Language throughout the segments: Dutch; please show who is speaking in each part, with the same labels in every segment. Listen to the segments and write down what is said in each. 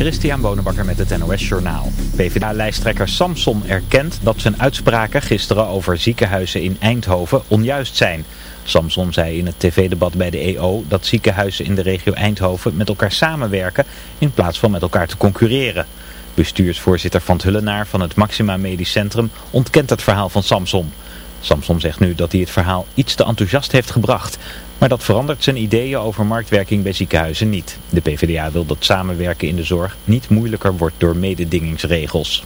Speaker 1: Christian Bonenbakker met het NOS Journaal. PvdA-lijsttrekker Samson erkent dat zijn uitspraken gisteren over ziekenhuizen in Eindhoven onjuist zijn. Samson zei in het tv-debat bij de EO dat ziekenhuizen in de regio Eindhoven met elkaar samenwerken in plaats van met elkaar te concurreren. Bestuursvoorzitter Van Hullenaar van het Maxima Medisch Centrum ontkent het verhaal van Samson. Samson zegt nu dat hij het verhaal iets te enthousiast heeft gebracht. Maar dat verandert zijn ideeën over marktwerking bij ziekenhuizen niet. De PvdA wil dat samenwerken in de zorg niet moeilijker wordt door mededingingsregels.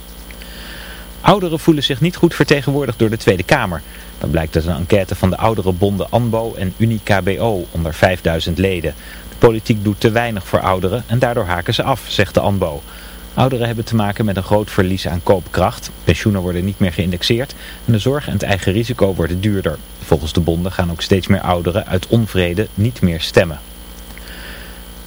Speaker 1: Ouderen voelen zich niet goed vertegenwoordigd door de Tweede Kamer. Dat blijkt uit een enquête van de oudere bonden ANBO en UniKBO onder 5000 leden. De politiek doet te weinig voor ouderen en daardoor haken ze af, zegt de ANBO. Ouderen hebben te maken met een groot verlies aan koopkracht. Pensioenen worden niet meer geïndexeerd en de zorg en het eigen risico worden duurder. Volgens de bonden gaan ook steeds meer ouderen uit onvrede niet meer stemmen.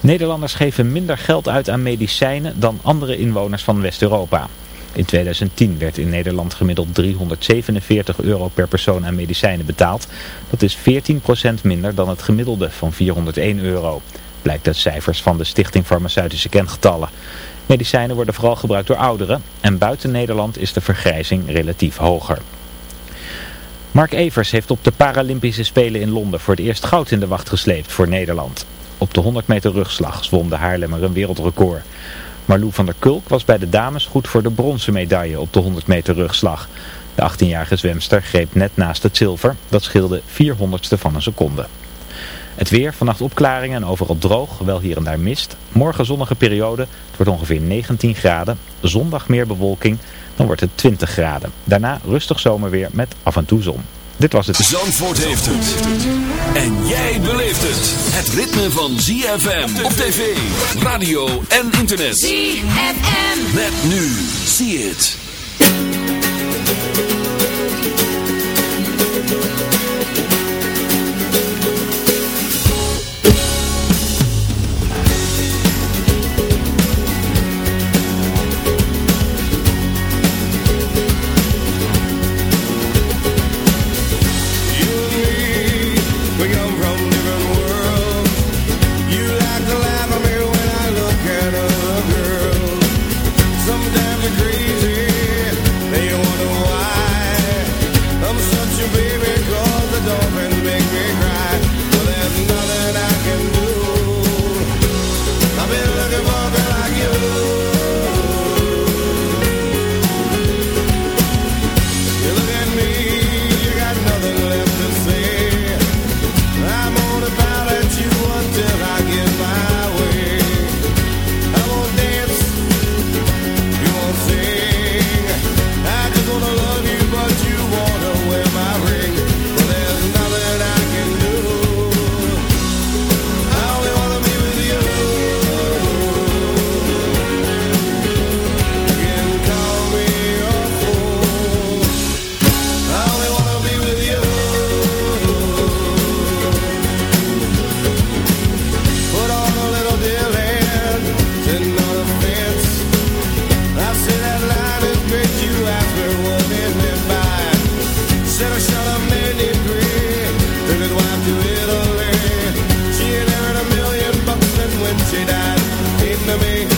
Speaker 1: Nederlanders geven minder geld uit aan medicijnen dan andere inwoners van West-Europa. In 2010 werd in Nederland gemiddeld 347 euro per persoon aan medicijnen betaald. Dat is 14% minder dan het gemiddelde van 401 euro. Blijkt uit cijfers van de Stichting Farmaceutische Kengetallen. Medicijnen worden vooral gebruikt door ouderen en buiten Nederland is de vergrijzing relatief hoger. Mark Evers heeft op de Paralympische Spelen in Londen voor het eerst goud in de wacht gesleept voor Nederland. Op de 100 meter rugslag zwom de Haarlemmer een wereldrecord. Marlou van der Kulk was bij de dames goed voor de bronzen medaille op de 100 meter rugslag. De 18-jarige zwemster greep net naast het zilver, dat scheelde 400ste van een seconde. Het weer, vannacht opklaringen en overal droog, wel hier en daar mist. Morgen zonnige periode, het wordt ongeveer 19 graden. Zondag meer bewolking, dan wordt het 20 graden. Daarna rustig zomerweer met af en toe zon. Dit was het.
Speaker 2: Zandvoort heeft het. En jij beleeft het. Het ritme van ZFM op tv, radio en internet.
Speaker 3: ZFM.
Speaker 2: Met nu. See it.
Speaker 4: To me.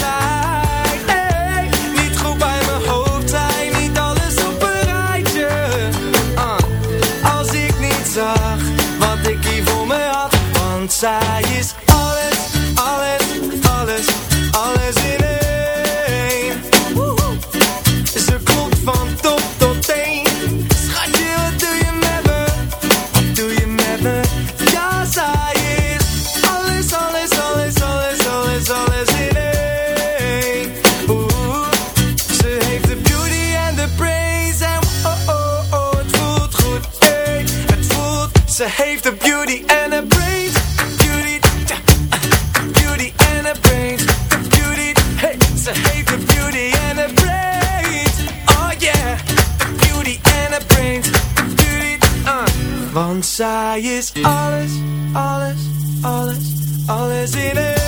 Speaker 5: Want zij is alles, alles, alles, alles in één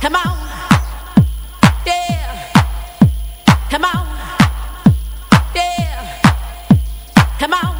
Speaker 6: Come on.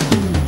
Speaker 7: Mm-hmm.